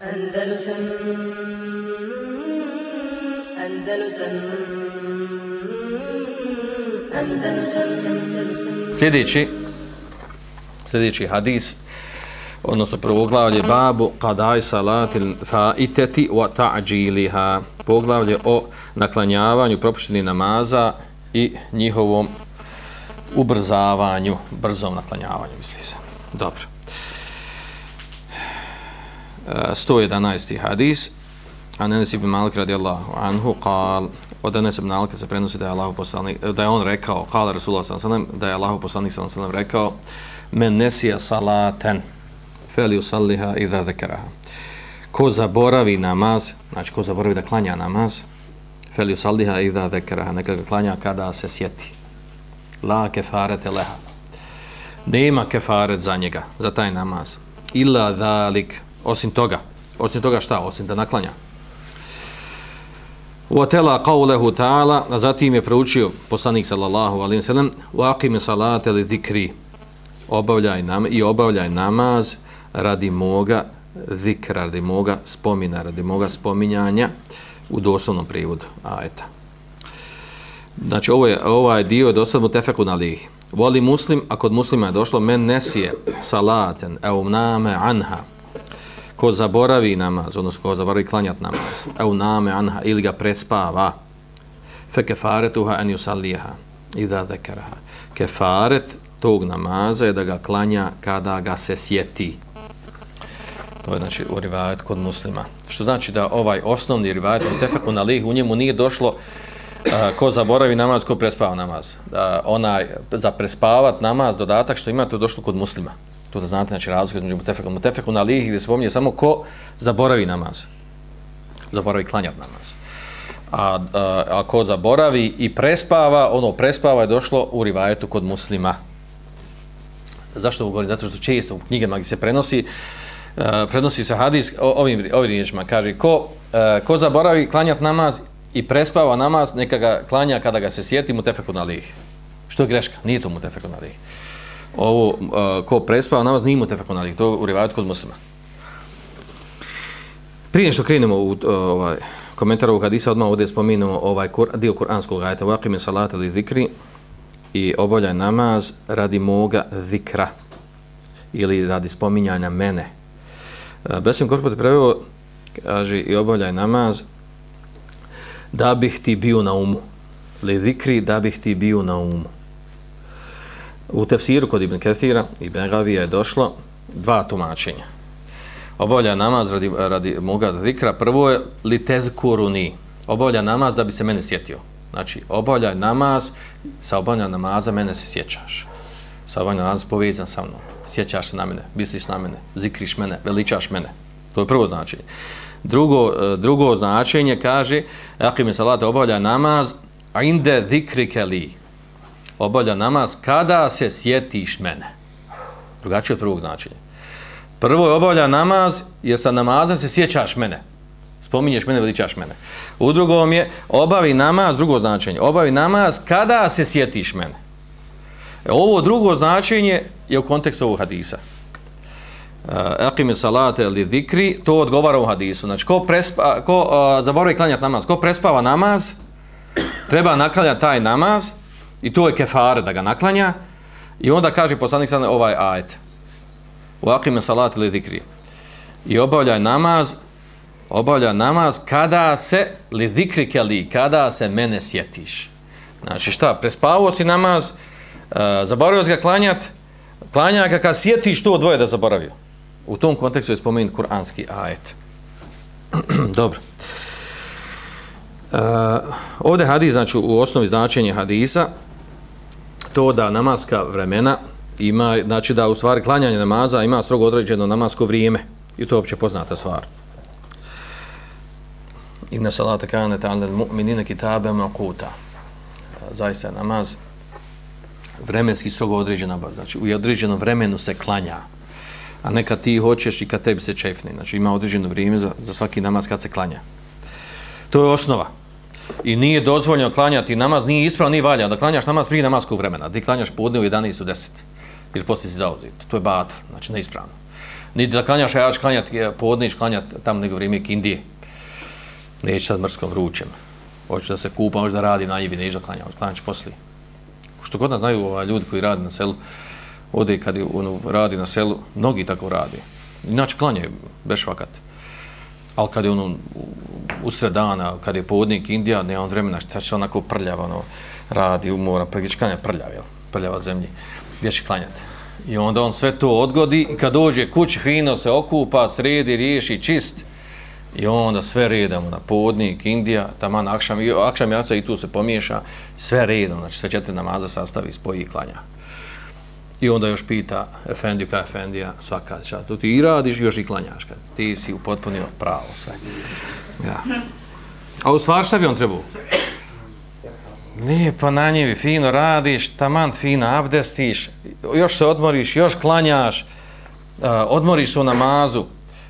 Andalusam Andalusam Andalusam Andalusam. Sljedeći sljedeći hadis odnosno poglavlje babu qadai salatil faitati wa ta'jiliha. Poglavlje o naklanjavanju propuštenih namaza i njihovom ubrzavanju brzom naklanjavanju misli se. Dobro. 111. hadis an Enes ibn Malik radijallahu anhu qal od Enes ibn Malik se prenosi da je Allah poslanik da je on rekao qala Rasulullah sallallahu alejhi ve sellem da je Allah poslanik sallallahu alejhi ve sellem rekao men nesija salaten fel yusalliha idha dhakaraha ko zaboravi namaz znači ko zaboravi da klanja namaz fel yusalliha idha dhakaraha neka ga klanja kada se sjeti. La kefarete leha. Nema kefaret za njega za taj namaz. Illa dhalik osim toga osim toga šta osim da naklanja Uatela qawlehu ta'ala, a zatim je proučio poslanik sallallahu alejhi sallam, sellem: "Wa salate li zikri." Obavljaj nam i obavljaj namaz radi moga zikra, radi moga spomina, radi moga spominjanja u doslovnom prijevodu ajeta. Znači, ovo je, ovaj dio je dosad na lihi Voli muslim, a kod muslima je došlo men nesije salaten eumname anha ko zaboravi namaz, odnosno ko zaboravi klanjat namaz, au name anha, ili ga prespava, fe kefaretuha en yusalliha, idha dekaraha. Kefaret tog namaza je da ga klanja kada ga se sjeti. To je znači u rivajet kod muslima. Što znači da ovaj osnovni rivajet, u tefeku na lih, u njemu nije došlo uh, ko zaboravi namaz, ko prespava namaz. Da onaj, za prespavat namaz, dodatak što ima, to je došlo kod muslima. To da znate, znači razlika između mutefeku. Mutefeku na lihi gdje se pominje samo ko zaboravi namaz. Zaboravi klanjat namaz. A, a, a ko zaboravi i prespava, ono prespava je došlo u rivajetu kod muslima. Zašto ovo govorim? Zato što često u knjigama gdje se prenosi, uh, prenosi se hadis ovim, ovim riječima. Kaže, ko, uh, ko zaboravi klanjat namaz i prespava namaz, neka ga klanja kada ga se sjeti mutefeku na lihi. Što je greška? Nije to mutefeku na lihi ovo uh, ko prespava namaz nije mutefakun alih, to u rivajatu kod muslima. Prije što krenemo u uh, ovaj, komentar ovog hadisa, odmah ovdje spominemo ovaj kur, dio kuranskog ajta, vakime salata ili zikri i obavljaj namaz radi moga zikra ili radi spominjanja mene. Uh, Besim korpot preveo, kaže i obavljaj namaz da bih ti bio na umu. Li zikri da bih ti bio na umu. U tefsiru kod Ibn Kathira i Begavija je došlo dva tumačenja. Obavlja namaz radi, radi moga zikra. Prvo je li tezkuruni. Obavlja namaz da bi se mene sjetio. Znači, obavlja namaz, sa obavlja namaza mene se sjećaš. Sa obavlja namaz povezan sa mnom. Sjećaš se na mene, misliš na mene, zikriš mene, veličaš mene. To je prvo značenje. Drugo, eh, drugo značenje kaže, ako mi salate obavlja namaz, a inde zikrike li obavlja namaz kada se sjetiš mene. Drugačije od prvog značenja. Prvo je obavlja namaz jer sa namazom se sjećaš mene. Spominješ mene, veličaš mene. U drugom je obavi namaz, drugo značenje. Obavi namaz kada se sjetiš mene. E, ovo drugo značenje je u kontekstu ovog hadisa. E, Aqime salate li zikri, to odgovara u hadisu. Znači, ko, prespa, ko uh, zaboravi klanjati namaz, ko prespava namaz, treba naklanjati taj namaz, I to je kefare da ga naklanja. I onda kaže poslanik sada ovaj ajet. U akime salat ili zikri. I obavljaj namaz, obavljaj namaz kada se, li zikri keli, kada se mene sjetiš. Znači šta, prespavao si namaz, uh, zaboravio si ga klanjat, klanja ga kad sjetiš to dvoje da zaboravio. U tom kontekstu je spomenut kuranski ajet. Dobro. Uh, ovdje hadis, znači u osnovi značenja hadisa, to da namaska vremena ima, znači da u stvari klanjanje namaza ima strogo određeno namasko vrijeme. I to je opće poznata stvar. Inna salata kane ta'ala mu'minina kitabe makuta. Zaista namaz vremenski strogo određena, znači u određenom vremenu se klanja. A ne kad ti hoćeš i kad tebi se čefni. Znači ima određeno vrijeme za, za svaki namaz kad se klanja. To je osnova i nije dozvoljeno klanjati namaz, nije ispravno, nije valja da klanjaš namaz prije namaskog vremena, da klanjaš podne u 11 u 10, jer poslije si zauzit. To je bat, znači neispravno. Niti da klanjaš, a ja ću klanjati, e, podniš klanjati tamo nego vrijeme Indije. Neću sad mrskom vrućem. Hoću da se kupa, hoću da radi na njivi, neću da klanjam, klanjat ću poslije. Što god nas znaju ovaj, ljudi koji radi na selu, ode kad je, ono, radi na selu, mnogi tako radi. Inače klanjaju, bez vakat. Ali kad je ono usred dana, kad je povodnik Indija, nema on vremena, šta će onako prljava, ono, radi, umora, pregić klanja prljav, jel? Prljava zemlji, gdje će klanjati. I onda on sve to odgodi i kad dođe kući fino se okupa, sredi, riješi, čist, I onda sve redamo na podnik, Indija, tamo na Akšam, Akšam jaca i tu se pomiješa, sve redom, znači sve četiri namaza sastavi, spoji i klanja. I onda još pita Efendiju, ka Efendija, svaka čast, tu ti i radiš, još i klanjaš, kad ti si upotpunio pravo sve. Ja. A u stvar šta bi on trebao? Ne, pa na njevi fino radiš, taman fino abdestiš, još se odmoriš, još klanjaš, eh, odmoriš se u namazu,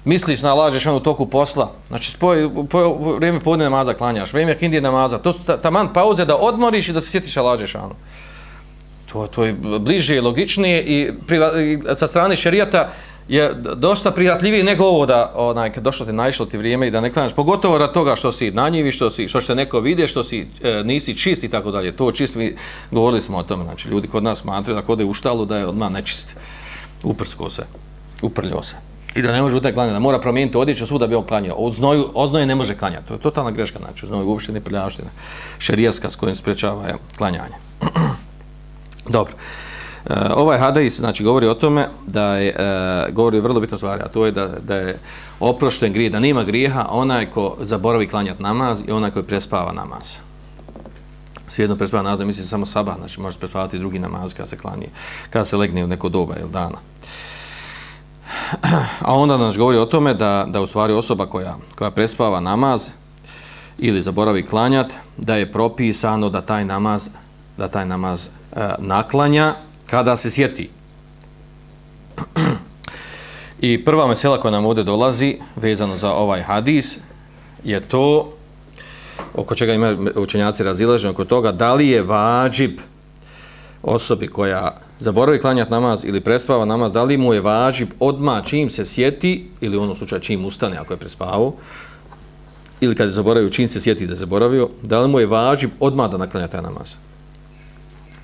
misliš na lađeš u toku posla, znači spoj, po, vrijeme podne namaza klanjaš, vrijeme kindije namaza, to su taman pauze da odmoriš i da se sjetiš na lađeš To, to je bliže i logičnije i, priva, i sa strane šerijata je dosta prijatljivije nego ovo da onaj, kad došlo ti naišlo ti vrijeme i da ne klanjaš, pogotovo rad toga što si na njivi, što, si, što se neko vide, što si e, nisi čist i tako dalje. To čist, mi govorili smo o tome, znači ljudi kod nas smatraju da kod je u štalu da je odmah nečist, uprsko se, uprljo se. I da ne može utaj klanjati, da mora promijeniti odjeću svuda bi on klanjao. Od znoju, od znoju ne može klanjati. To je totalna greška, znači, znoju uopšte ne prljavština. Šerijaska s kojim sprečava je, klanjanje. Dobro. E, ovaj hadis, znači, govori o tome da je, e, govori o vrlo bitno stvari, a to je da, da je oprošten grije, da nima grijeha onaj ko zaboravi klanjati namaz i onaj koji prespava namaz. Svijedno prespava namaz, mislim samo sabah, znači može prespavati drugi namaz kada se klanje, kada se legne u neko doba ili dana. A onda nas govori o tome da, da u stvari osoba koja, koja prespava namaz ili zaboravi klanjat, da je propisano da taj namaz, da taj namaz e, naklanja kada se sjeti. I prva mesela koja nam ovdje dolazi, vezano za ovaj hadis, je to, oko čega imaju učenjaci razilaženje oko toga, da li je vađib osobi koja zaboravi klanjati namaz ili prespava namaz, da li mu je važib odma čim se sjeti, ili u onom slučaju čim ustane ako je prespavao, ili kad je zaboravio čim se sjeti da je zaboravio, da li mu je važib odma da naklanja taj namaz?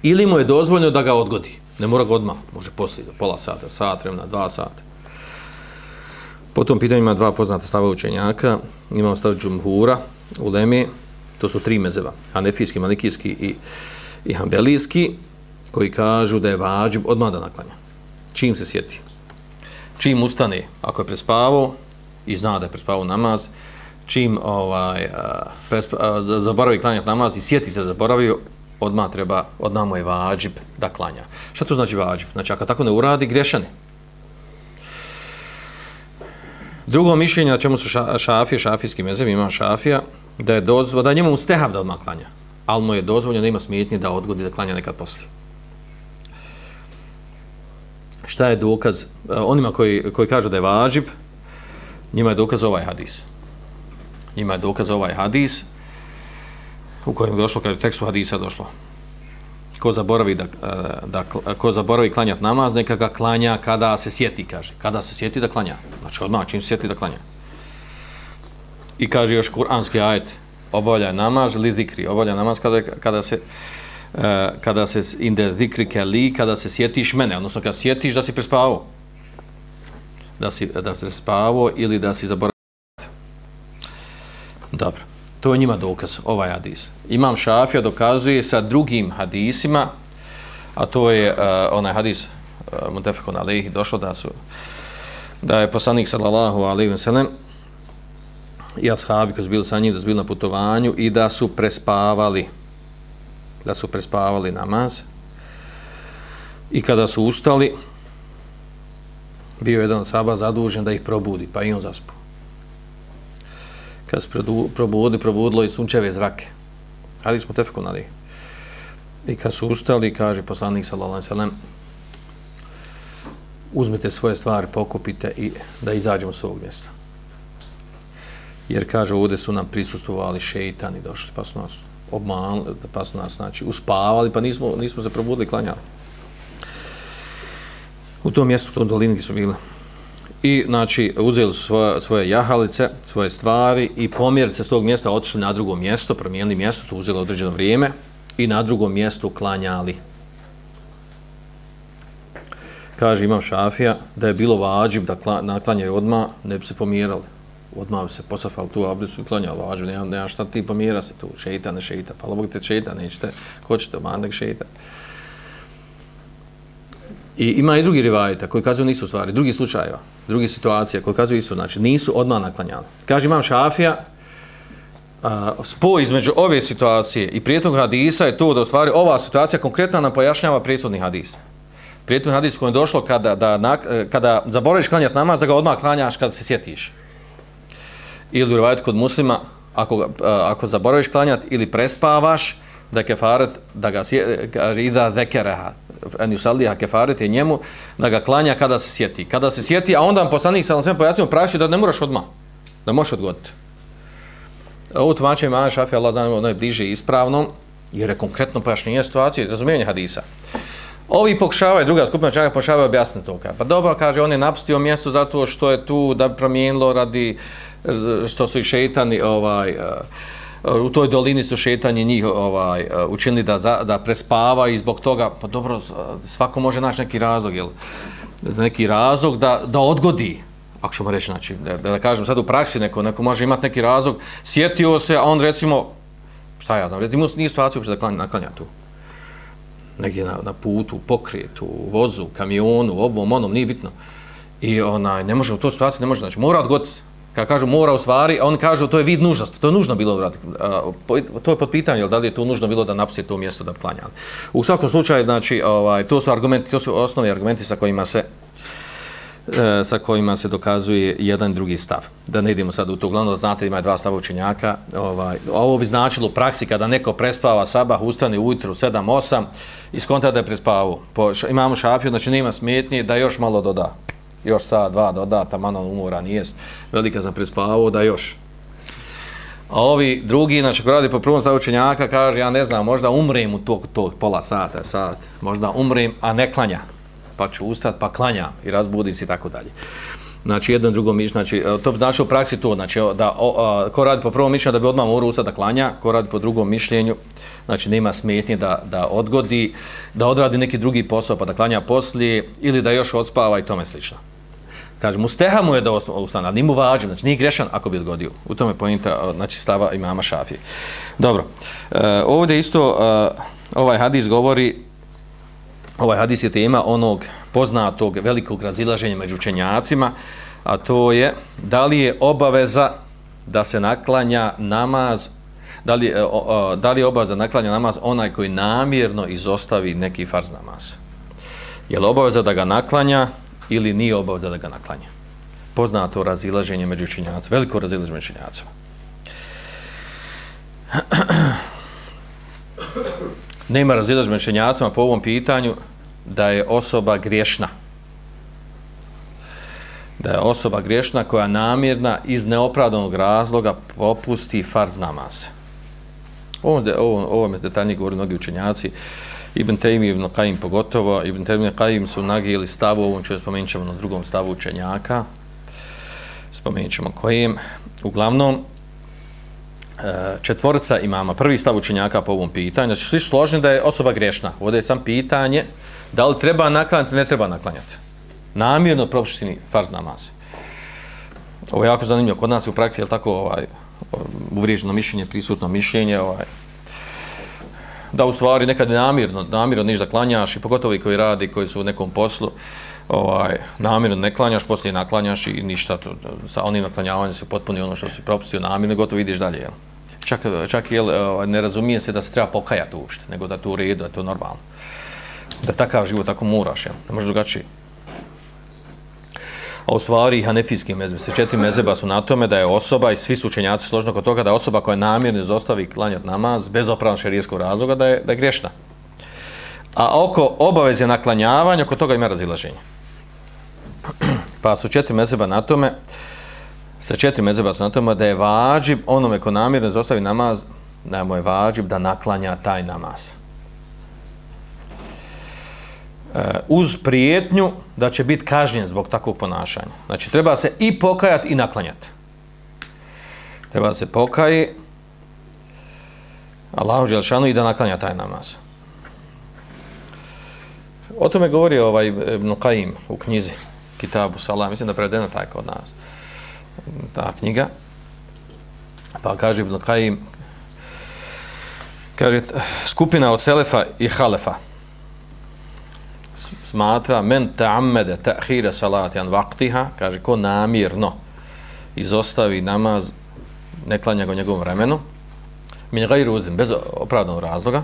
Ili mu je dozvoljno da ga odgodi? Ne mora ga odmah, može poslije, pola sata, sat, vremena, dva sata. Po tom pitanju ima dva poznata stava učenjaka. Imamo stav džumhura u Leme, to su tri mezeva, hanefijski, malikijski i, i hambelijski koji kažu da je vađib odmah da naklanja. Čim se sjeti. Čim ustane, ako je prespavao i zna da je prespavao namaz, čim ovaj, prespa, zaboravi klanjati namaz i sjeti se da zaboravio, odmah treba, odmah mu je vađib da klanja. Šta to znači vađib? Znači, ako tako ne uradi, grešani. Drugo mišljenje na čemu su šafije, šafijski mezem, ima šafija, da je dozvo, da njemu ustehav da odmah klanja, ali mu je dozvoljeno da ima smetnje da odgodi da klanja nekad poslije šta je dokaz eh, onima koji, koji kažu da je važib njima je dokaz ovaj hadis njima je dokaz ovaj hadis u kojem je došlo, kaže tekstu hadisa došlo ko zaboravi da, e, da ko zaboravi klanjati namaz, neka ga klanja kada se sjeti, kaže. Kada se sjeti da klanja. Znači odmah čim se sjeti da klanja. I kaže još kuranski ajet, obavlja namaz, li zikri, obavlja namaz kada, kada se e, kada se inde zikrike li, kada se sjetiš mene, odnosno kada sjetiš da si prespavao. Da si da si prespavao ili da si zaboravio. Dobro. To je njima dokaz, ovaj hadis. Imam Šafija dokazuje sa drugim hadisima, a to je uh, onaj hadis eh, uh, Mutefekon Alehi došlo da su da je poslanik sallallahu alaihi wa sallam i ashabi koji su bili sa njim, da su bili na putovanju i da su prespavali da su prespavali namaz i kada su ustali bio jedan saba zadužen da ih probudi, pa i on zaspu. Kad se probudi, probudilo i sunčeve zrake. Ali smo tefku nadi. I kad su ustali, kaže poslanik sallallahu sallam, uzmite svoje stvari, pokupite i da izađemo s ovog mjesta. Jer kaže, ovdje su nam prisustovali šeitani, došli, pa su nas obmanili, pa su nas znači, uspavali, pa nismo, nismo se probudili, klanjali. U tom mjestu, u tom dolini su bili i znači uzeli su svoje, svoje jahalice, svoje stvari i pomjerili se s tog mjesta, otišli na drugo mjesto, promijenili mjesto, to uzeli određeno vrijeme i na drugom mjestu klanjali. Kaže imam šafija da je bilo vađib da kla, naklanjaju odma ne bi se pomjerali. Odmah bi se posafali tu, a i klanjali vađib, nema, nema šta ti pomjera se tu, šeita, ne šeita, hvala Bog te šeita, nećete, ko ćete, mandek šeita. I ima i drugi rivajeta koji kazuju nisu stvari, drugi slučajeva, drugi situacija koji kazuju isto, znači nisu odmah naklanjali. Kaže imam šafija, a, spoj između ove situacije i prijetnog hadisa je to da u stvari ova situacija konkretno nam pojašnjava prijetnog hadisa. Prijetnog hadisa koji je došlo kada, da, e, kada zaboraviš klanjati namaz, da ga odmah klanjaš kada se sjetiš. Ili u rivajetu kod muslima, ako, e, ako zaboraviš klanjati ili prespavaš, da kefaret, da ga e, kaže, ida zekereha, en yusalliha kefarete njemu da ga klanja kada se sjeti. Kada se sjeti, a onda vam poslanik sallallahu alejhi ve pojasnio da ne moraš odma. Da možeš odgoditi. Ovo tumačenje Imam Šafi, Allah zna, ono, ono je bliže ispravno, jer je konkretno pojašnjenje situacije, razumijevanje hadisa. Ovi pokušavaju, druga skupina čaka pokušavaju objasniti to. Pa dobro, kaže, on je napustio mjesto zato što je tu da promijenilo radi što su i šeitani ovaj, uh, u toj dolini su šetanje njih ovaj e, učinili da za, da prespava i zbog toga pa dobro svako može naći neki razlog jel? Neki razlog da da odgodi ako ćemo reći znači da, da, da kažem sad u praksi neko neko može imati neki razlog. Sjetio se a on recimo šta ja znam recimo nije situaciju da klanja naklanja tu. Negdje na, na putu, pokretu, vozu, kamionu, ovom, onom, nije bitno. I onaj, ne može u toj situaciji, ne može, znači, mora odgoditi kad kažu mora u stvari, a oni kažu to je vid nužnosti, to je nužno bilo da To je pod pitanje, da li je to nužno bilo da napusti to mjesto da klanja. U svakom slučaju, znači, ovaj, to su argumenti, to su osnovni argumenti sa kojima se e, sa kojima se dokazuje jedan drugi stav. Da ne idemo sad u to, glavno da znate ima dva stava učenjaka. Ovaj, ovo bi značilo u praksi kada neko prespava sabah, ustane ujutru 7-8 i skonta da je prespavao. Imamo šafiju, znači nema smetnje da još malo doda još sa dva dodata, mano umora nije velika sam prespavao, da još. A ovi drugi, znači ko radi po prvom stavu učenjaka, kaže, ja ne znam, možda umrem u tog, tog pola sata, sat, možda umrem, a ne klanja, pa ću ustat, pa klanja i razbudim se i tako dalje. Znači, jedan drugo mišljenje, znači, e, to bi znači u praksi to, znači, da, o, a, ko radi po prvom mišljenju da bi odmah morao ustati da klanja, ko radi po drugom mišljenju, znači, nema smetnje da, da odgodi, da odradi neki drugi posao pa da klanja poslije, ili da još odspava i tome slično. Kaže, musteha mu je da ustane, ali nije mu vađen, znači nije grešan ako bi odgodio. U tome je pojenta, znači stava imama Šafije. Dobro, e, ovdje isto e, ovaj hadis govori, ovaj hadis je tema onog poznatog velikog razilaženja među učenjacima, a to je da li je obaveza da se naklanja namaz, da li, e, o, da li je obaveza naklanja namaz onaj koji namjerno izostavi neki farz namaz. Je li obaveza da ga naklanja ili nije obaveza da ga naklanja. Poznato razilaženje među činjacima, veliko razilaženje među činjacima. Nema razilaženje među činjacima po ovom pitanju da je osoba griješna. Da je osoba griješna koja namjerna iz neopravdanog razloga popusti farz namaz. Ovo, ovo, ovo me detaljnije govori mnogi učenjaci. Ibn Taymi Ibn Qayyim pogotovo, Ibn Taymi Ibn Qayyim su nagijeli stavu, ovom ću spomenut ćemo na drugom stavu učenjaka, spomenut ćemo kojim. Uglavnom, e, četvorca imama, prvi stav učenjaka po ovom pitanju, znači svi složni da je osoba grešna. Ovdje je sam pitanje da li treba naklanjati, ne treba naklanjati. Namjerno propuštini farz namaz. Ovo je jako zanimljivo. Kod nas je u praksi, je tako, ovaj, uvriježeno mišljenje, prisutno mišljenje, ovaj, da u stvari nekad namirno, namirno niš da klanjaš i pogotovo i koji radi, koji su u nekom poslu, ovaj, namirno ne klanjaš, poslije naklanjaš i ništa, to, sa onim naklanjavanjem se potpuni ono što si propustio namirno, gotovo vidiš dalje, jel? Čak, čak jel, ovaj, ne razumije se da se treba pokajati uopšte, nego da to u redu, da to normalno. Da takav život tako moraš, jel? Ne možeš drugačije. A u stvari hanefijski mezbe, se četiri mezeba su na tome da je osoba, i svi su učenjaci složno kod toga, da je osoba koja namjerno izostavi klanjat namaz bez opravnog šarijeskog razloga, da je, da je grešna. A oko obaveze naklanjavanja, kod toga ima razilaženje. Pa su četiri mezeba na tome, sa četiri mezeba su na tome da je vađib onome ko namjerno izostavi namaz, da mu je vađib da naklanja taj namaz. E, uz prijetnju da će biti kažnjen zbog takvog ponašanja. Znači, treba se i pokajati i naklanjati. Treba da se pokaje Allahu Đelšanu i da naklanja taj namaz. O tome govori ovaj Ibn Qaim u knjizi Kitabu Salam. Mislim da je prevedena taj kod nas. Ta knjiga. Pa kaže Ibn Qaim kaže skupina od Selefa i Halefa smatra men ta'ammede ta'hira salati an vaktiha, kaže ko namirno izostavi namaz, ne klanja ga njegovom vremenu, min gajru uzim, bez opravdanog razloga,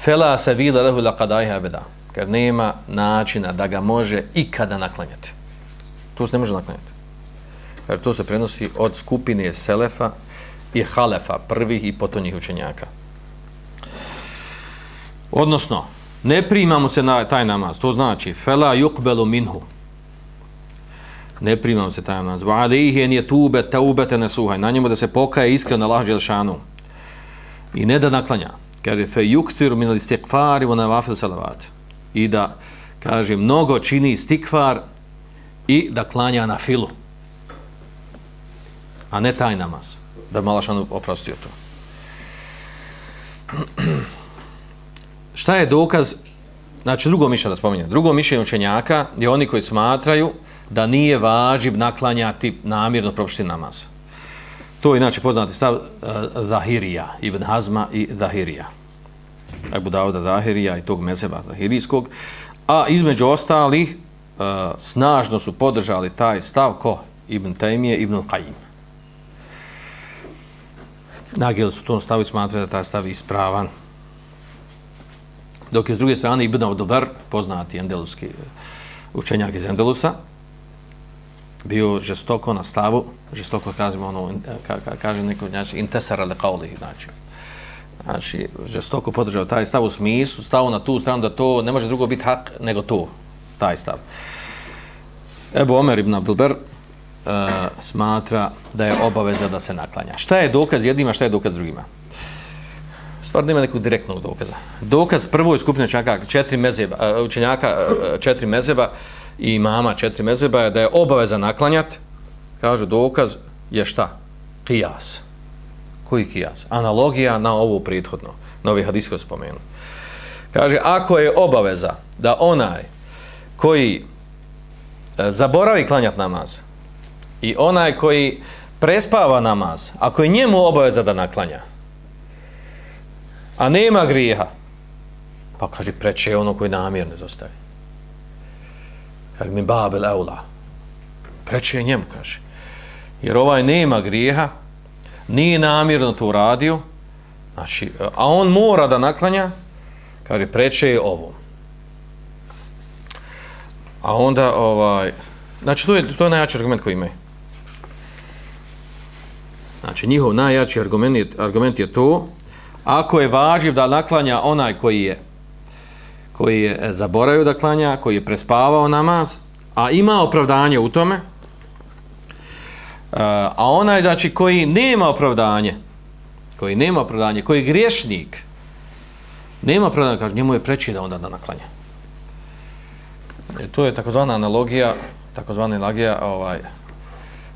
fela se vila lehu la kadajha beda, ker nema načina da ga može ikada naklanjati. To se ne može naklanjati. Jer to se prenosi od skupine Selefa i Halefa, prvih i potonjih učenjaka. Odnosno, ne primamo se na taj namaz, to znači fela yuqbalu minhu. Ne primamo se taj namaz. Wa alayhi an yatuba tawbatan nasuha. Na njemu da se pokaje iskreno Allah dželle I ne da naklanja. Kaže fe yukthiru min al-istighfar wa nawafil salavat. I da kaže mnogo čini istikfar i da klanja na filu. A ne taj namaz. Da malašanu oprostio to. šta je dokaz, znači drugo mišljenje da spominjem, drugo mišljenje učenjaka je oni koji smatraju da nije važib naklanjati namirno propušti namaz. To je inače poznati stav uh, Zahirija, Ibn Hazma i Zahirija. Ebu Dauda Zahirija i tog mezeba Zahirijskog. A između ostalih uh, snažno su podržali taj stav ko? Ibn Taymije, Ibn Qajim. Nagijeli su tom stavu i smatrali da taj stav ispravan. Dok je s druge strane Ibn Abdobar, poznati endeluski e, učenjak iz Endelusa, bio žestoko na stavu, žestoko kažemo ono, e, ka, ka, kaže neko, znači, intesara le kauli, znači, znači, žestoko podržao taj stav u smislu, stavu na tu stranu da to ne može drugo biti hak nego to, taj stav. Ebu Omer ibn Abdelber uh, e, smatra da je obaveza da se naklanja. Šta je dokaz jednima, šta je dokaz drugima? Stvar nema nekog direktnog dokaza. Dokaz prvoj skupine učenjaka, četiri mezeba, e, učenjaka, e, četiri mezeba i mama četiri mezeba je da je obaveza naklanjat, kaže dokaz je šta? Kijas. Koji kijas? Analogija na ovu prethodno, na ovih hadisko spomenu. Kaže, ako je obaveza da onaj koji e, zaboravi klanjat namaz i onaj koji prespava namaz, ako je njemu obaveza da naklanja, a nema grijeha, pa kaže, preče je ono koji namjerno zostavi. Kaže, mi babel eula. Preče je njemu, kaže. Jer ovaj nema grijeha, nije namjerno to uradio, znači, a on mora da naklanja, kaže, preče je ovo. A onda, ovaj, znači, to je, to je najjači argument koji imaju. Znači, njihov najjači argument je, argument je to, ako je važiv da naklanja onaj koji je koji je e, zaboravio da klanja, koji je prespavao namaz, a ima opravdanje u tome, e, a onaj znači koji nema opravdanje, koji nema opravdanje, koji je griješnik, nema opravdanje, kaže, njemu je preći da onda da naklanja. E, to je takozvana analogija, takozvana analogija, ovaj,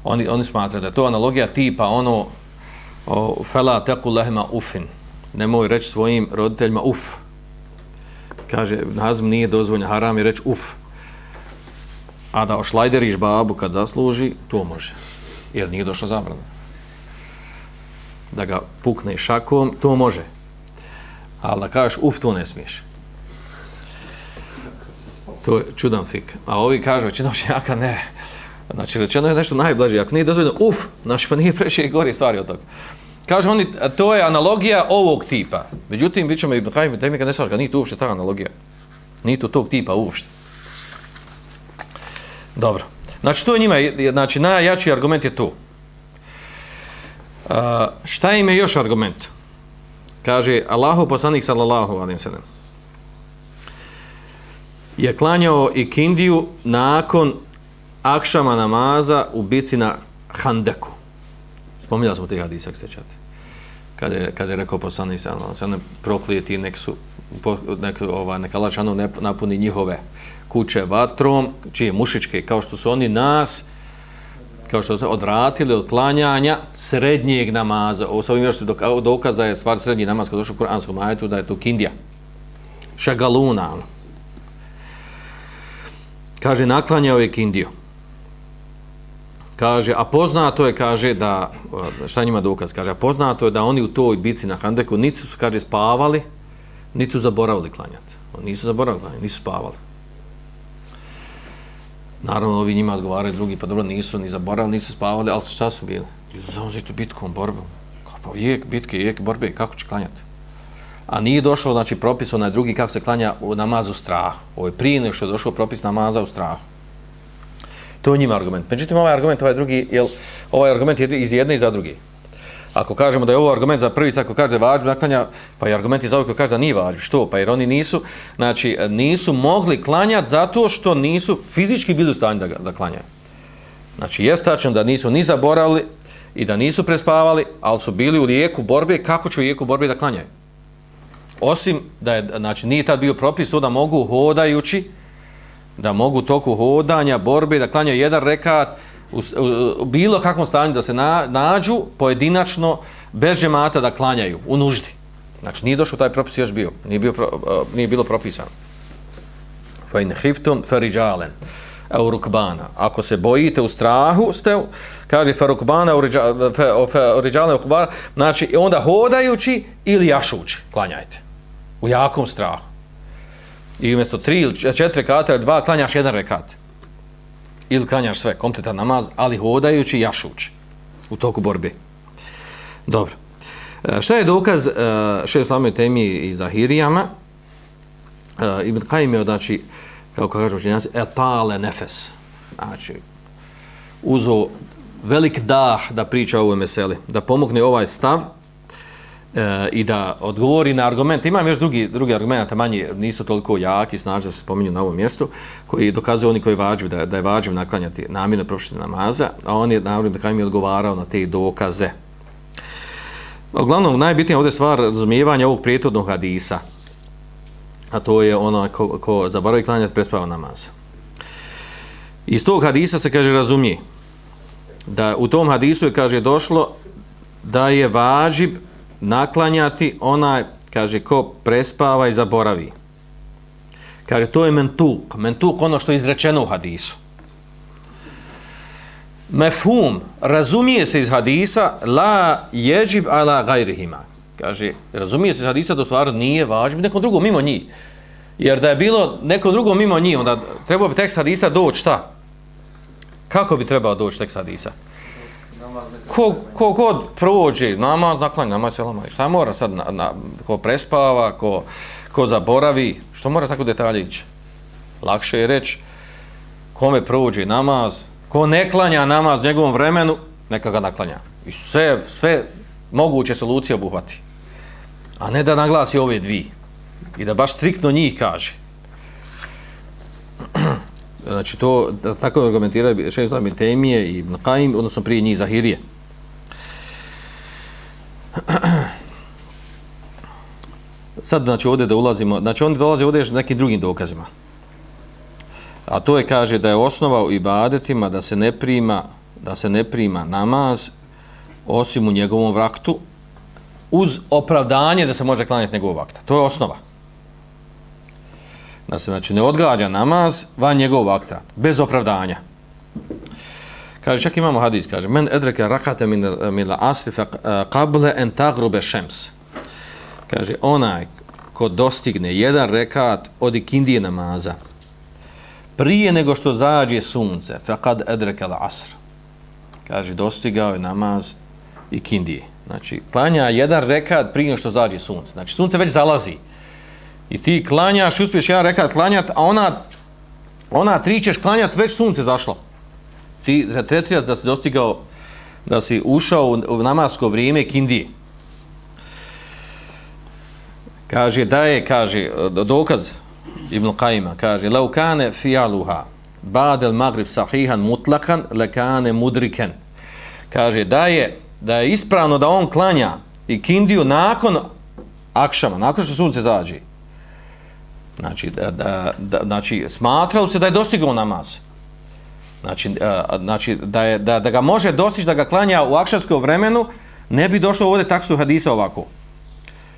oni, oni smatraju da je to analogija tipa ono, o, fela teku lehma ufin, nemoj reći svojim roditeljima uf. Kaže, nazm nije dozvoljno, haram je reći uf. A da ošlajderiš babu kad zasluži, to može. Jer nije došlo zabrano. Da ga pukne šakom, to može. Ali da kažeš uf, to ne smiješ. To je čudan fik. A ovi kažu, većina učenjaka ne. Znači, rečeno je nešto najblaže. Ako nije dozvoljeno, uf, znači pa nije preće i gori stvari od toga. Kaže oni, to je analogija ovog tipa. Međutim, vi ćemo i Ibn i Temika ne svaška, nije to uopšte ta analogija. Nije to tog tipa uopšte. Dobro. Znači, to je njima, znači, najjači argument je to. Uh, šta im je još argument? Kaže, Allahu poslanik sallallahu alim sallam je klanjao i kindiju nakon akšama namaza u bici na Handeku. Spominjali smo te hadise, ako se čate. kad je, kad je rekao poslanik sa se ne proklijeti nek su nek, ova, neka lačano ne napuni njihove kuće vatrom, čije mušičke, kao što su oni nas, kao što su odratili od klanjanja srednjeg namaza. Ovo sa ovim još dokaz da je stvar srednji namaz kada došao u Kur'anskom ajetu, da je to kindija. Šagaluna. Ono. Kaže, naklanjao je kindiju. Kaže, a poznato je, kaže, da, e, šta njima dokaz, kaže, a poznato je da oni u toj bici na Handeku nisu su, kaže, spavali, nisu zaboravili klanjati. Oni nisu zaboravili klanjati, nisu spavali. Naravno, ovi njima odgovaraju drugi, pa dobro, nisu ni zaboravili, nisu spavali, ali šta su bili? Zauzeti bitkom, borbom. Kao pa jek bitke, jek borbe, kako će klanjati? A nije došao, znači, propis onaj drugi kako se klanja u namazu strahu. Ovo je prije nego što je došao propis namaza u strahu. To je njima argument. Međutim, ovaj argument, ovaj drugi, jel, ovaj argument je iz jedne i za drugi. Ako kažemo da je ovo argument za prvi, ako kaže da naklanja, pa i argument je za ovaj koji kaže da nije vađb. Što? Pa jer oni nisu, znači, nisu mogli klanjati zato što nisu fizički bili u stanju da, da klanjaju. Znači, je tačno da nisu ni zaboravili i da nisu prespavali, ali su bili u lijeku borbe, kako će u lijeku borbe da klanjaju? Osim da je, znači, nije tad bio propis to da mogu hodajući, da mogu toku hodanja, borbe, da klanjaju jedan rekat, u, u, u bilo kakvom stanju da se na, nađu pojedinačno bez džemata da klanjaju u nuždi. Znači nije došao taj propis još bio, nije, bio, uh, nije bilo propisano. Fa in hiftum fariđalen u rukbana. Ako se bojite u strahu, ste, kaže fa rukbana u riđalen u rukbana, znači onda hodajući ili jašući, klanjajte. U jakom strahu. I umjesto tri ili četiri rekata, dva, klanjaš jedan rekat ili klanjaš sve, kompletan namaz, ali hodajući, jašući u toku borbe. Dobro. E, šta je dokaz e, uh, še u slavnoj temi i Zahirijama? Uh, Ibn Kajim je, znači, kao kažemo učenjaci, etale nefes. Znači, uzo velik dah da priča o ovoj meseli, da pomogne ovaj stav, e, i da odgovori na argument. Imam još drugi, drugi argument, manje nisu toliko jaki, snažni da se spominju na ovom mjestu, koji dokazuju oni koji vađu, da, da je vađu naklanjati namjene propuštenje namaza, a on je navrlo da mi odgovarao na te dokaze. Uglavnom, najbitnija ovdje stvar razumijevanja ovog prijetodnog hadisa, a to je ono ko, ko zaboravi klanjati prespava namaza. Iz tog hadisa se kaže razumije da u tom hadisu je kaže došlo da je vađib naklanjati onaj, kaže, ko prespava i zaboravi. Kaže, to je mentuk. Mentuk ono što je izrečeno u hadisu. Mefhum, razumije se iz hadisa, la jeđib ala gajrihima. Kaže, razumije se iz hadisa, to stvar nije važno, nekom drugom mimo njih. Jer da je bilo nekom drugom mimo njih, onda trebao bi tekst hadisa doći šta? Kako bi trebao doći tekst hadisa? Ko, ko god prođe, namaz naklanja, namaz se lama. Šta mora sad, na, na, ko prespava, ko, ko zaboravi, što mora tako detalje ići? Lakše je reći, kome prođe namaz, ko ne klanja namaz njegovom vremenu, neka ga naklanja. I sve, sve moguće solucije obuhvati. A ne da naglasi ove dvi. I da baš striktno njih kaže. Znači to, tako argumentira šest zlami temije i Qaim odnosno prije njih Zahirije. Sad, znači, ovdje da ulazimo, znači, oni dolaze ovdje još nekim drugim dokazima. A to je, kaže, da je osnova u ibadetima da se ne prima, da se ne prima namaz osim u njegovom vaktu uz opravdanje da se može klanjati njegovog vakta. To je osnova. Da se, znači, ne odgađa namaz van njegovog vakta, bez opravdanja. Kaže, čak imamo hadis, kaže, men edreke rakate min, min la asri fa eh, qable en tagrube šems. Kaže, onaj ko dostigne jedan rekat od ikindije namaza, prije nego što zađe sunce, fa kad edreke la asr. Kaže, dostigao je namaz ikindije. Znači, klanja jedan rekat prije nego što zađe sunce. Znači, sunce već zalazi. I ti klanjaš, uspiješ jedan rekat klanjat, a ona, ona tri ćeš klanjat, već sunce zašlo ti tretiraš da si dostigao, da si ušao u namasko vrijeme kindije. Kaže, da je, kaže, dokaz Ibn Qajima, kaže, laukane fijaluha, badel magrib sahihan mutlakan, lekane mudriken. Kaže, da je, da je ispravno da on klanja i kindiju nakon akšama, nakon što sunce zađe. Znači, da, da, da, znači smatralo se da je dostigao namaz. Znači, a, znači da, je, da, da ga može dostići da ga klanja u akšarskom vremenu, ne bi došlo ovdje taksu hadisa ovako.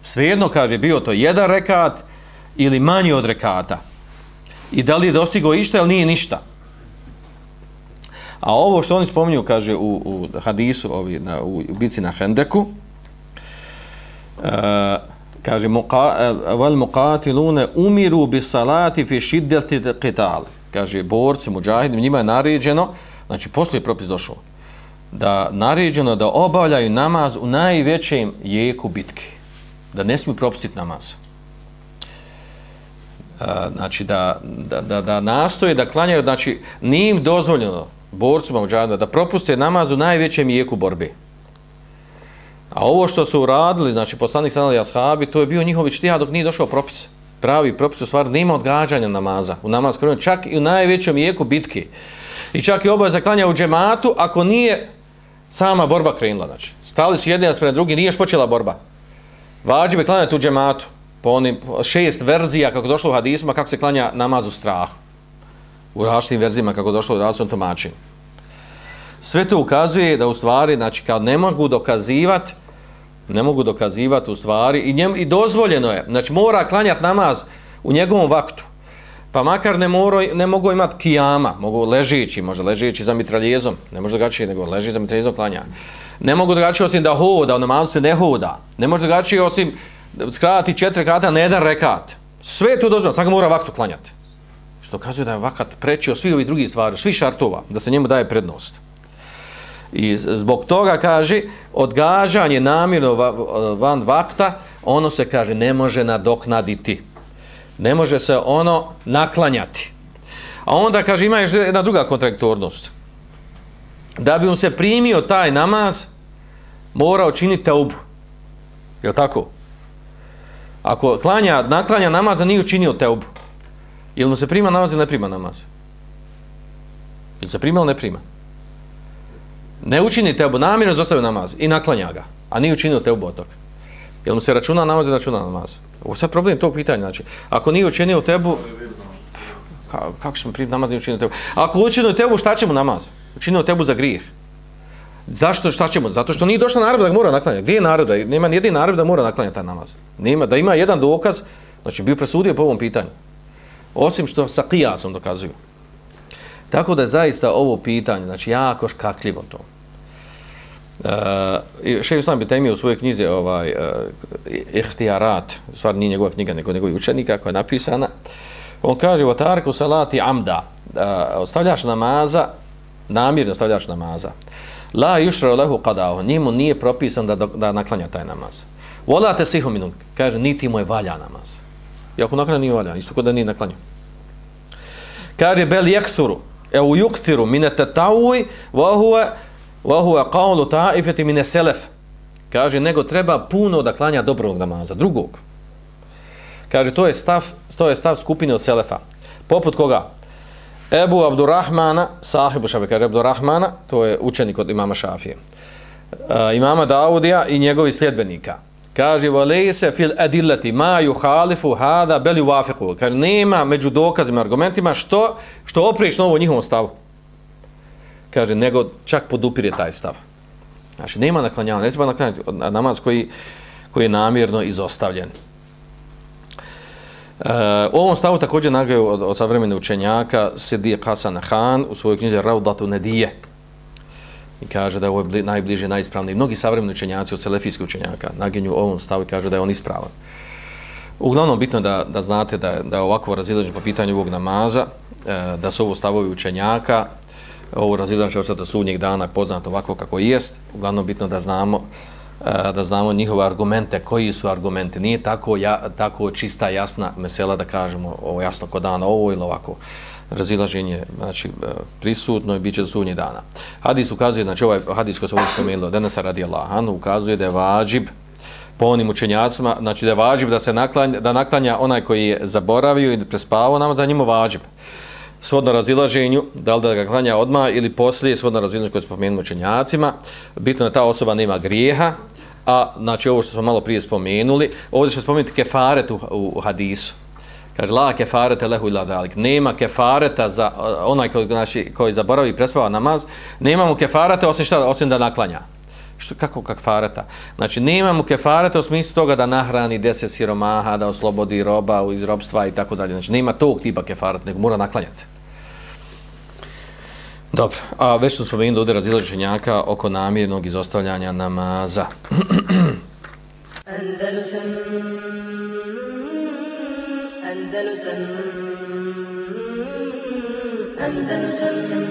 Svejedno, kaže, bio to jedan rekat ili manji od rekata. I da li je dostigao išta ili nije ništa. A ovo što oni spominju, kaže, u, u hadisu, ovi, na, u, u bici na Hendeku, uh, kaže, val eh, muqatilune umiru bi salati fi šiddeti qital. Kaže, borci, muđahidi, njima je naređeno, znači, poslije propis došao, da naređeno da obavljaju namaz u najvećem jeku bitke. Da ne smiju propustiti namaz. Uh, znači, da, da, da, da nastoje, da klanjaju, znači, nije im dozvoljeno, borcima muđahidima, da propuste namaz u najvećem jeku borbe. A ovo što su uradili, znači poslanik sanali ashabi, to je bio njihov čtija dok nije došao propis. Pravi propis u stvari nema odgađanja namaza. U namaz krenu čak i u najvećem jeku bitke. I čak i obaveza klanja u džematu, ako nije sama borba krenula. Znači, stali su jedni naspred drugi, nije još počela borba. Vađi bi klanjati u džematu. Po onim šest verzija kako došlo u hadisma, kako se klanja namaz u strahu u različitim verzijama kako došlo u različitom tumačenju. Sve to ukazuje da u stvari, znači kad ne mogu dokazivati, ne mogu dokazivati u stvari i, njem, i dozvoljeno je, znači mora klanjati namaz u njegovom vaktu, pa makar ne, moro, ne mogu imati kijama, mogu ležeći, može ležeći za mitraljezom, ne može drugačije nego leži za mitraljezom klanja. Ne mogu drugačije osim da hoda, u namazu se ne hoda. Ne može drugačije osim skrati četiri kata na jedan rekat. Sve to dozvoljeno, samo mora vaktu klanjati što kazuje da je vakat prečio svi ovi drugi stvari, svi šartova, da se njemu daje prednost. I zbog toga kaže, odgažanje namjerno van vakta, ono se kaže ne može nadoknaditi. Ne može se ono naklanjati. A onda kaže, ima još jedna druga kontraktornost. Da bi on se primio taj namaz, mora učiniti teubu. Je tako? Ako klanja, naklanja namaz, nije učinio teubu. Ili mu se prima namaz ili ne prima namaz? Ili se prima ili ne prima? Ne učini teubu, namjerno zostavio namaz i naklanja ga, a nije učinio teubu otok. Jel mu se računa namaz i računa namaz? Ovo je sad problem tog pitanja. Znači, ako nije učinio tebu, ka, kako smo primiti namaz, nije učinio tebu? Ako učinio tebu, šta ćemo namaz? Učinio tebu za grijeh. Zašto, šta ćemo? Zato što nije došla naredba da mora naklanjati. Gdje je naredba? Nema nijedin naredba da mora naklanjati taj namaz. Nema, da ima jedan dokaz, znači bio presudio po ovom pitanju osim što sa kijasom dokazuju. Tako da je zaista ovo pitanje, znači jako škakljivo to. Uh, Šeju Islam Bitemije u svojoj knjizi ovaj, eh, uh, Ihtijarat, stvar nije njegova knjiga, nego njegovih učenika koja je napisana, on kaže, o salati amda, uh, ostavljaš namaza, namirno ostavljaš namaza, la yushra lahu qadahu, njemu nije propisan da, da naklanja taj namaz. Volate sihu minun, kaže, niti mu je valja namaz. I ako naklanja nije valja, isto kod da nije naklanja. Kaže, bel jekturu, e u juktiru minete tavuj, vahuve, vahuve kaulu taifeti mine selef. Kaže, nego treba puno da klanja dobrog namaza, drugog. Kaže, to je stav, to je stav skupine od selefa. Poput koga? Ebu Abdurrahmana, sahibu šafe, kaže Abdurrahmana, to je učenik od imama Šafije. E, imama Daudija i njegovi sljedbenika kaže valese fil adillati ma yukhalifu hada bel yuwafiqu kaže nema među dokazima argumentima što što oprično novo njihovom stavu kaže nego čak podupire taj stav znači nema naklanjavanja ne treba naklanjati namaz koji koji je namjerno izostavljen E, u ovom stavu također nagaju od, od savremene učenjaka Sidije Hasan Khan u svojoj knjizi Raudatu Nedije i kaže da je ovo najbliže, najispravniji. Mnogi savremeni učenjaci od selefijskih učenjaka naginju ovom stavu i kaže da je on ispravan. Uglavnom, bitno da, da znate da, da je ovako razilaženje po pitanju ovog namaza, e, da su ovo stavovi učenjaka, ovo razilaženje od sudnjeg dana poznato ovako kako jest. Uglavnom, bitno da znamo e, da znamo njihove argumente, koji su argumente. Nije tako, ja, tako čista, jasna mesela da kažemo ovo jasno kod dana ovo ili ovako razilaženje znači, e, prisutno i bit će do sudnjih dana. Hadis ukazuje, znači ovaj hadis koji se ovdje spomenuo, danas radi Allahan, ukazuje da je vađib po onim učenjacima, znači da je vađib da se naklanja, da naklanja onaj koji je zaboravio i prespavao nama, da njemu vađib. Svodno razilaženju, da li da ga klanja odmah ili poslije, svodno razilaženju koje se učenjacima, bitno da ta osoba nema grijeha, a znači ovo što smo malo prije spomenuli, ovdje što spomenuti kefaret u, u hadisu. Kaže, la kefarete lehu ila dalik. Nema kefareta za onaj koji, znači, koji zaboravi i prespava namaz, nema mu kefarete osim, šta, osim da naklanja. Što, kako kefareta? Znači, nema mu kefareta u smislu toga da nahrani deset siromaha, da oslobodi roba iz robstva i tako dalje. Znači, nema tog tipa kefareta, nego mora naklanjati. Dobro, a već smo spomenuli da ovdje razilaženjaka oko namjernog izostavljanja namaza. Andalusam Andalusam Andalusam Andalusam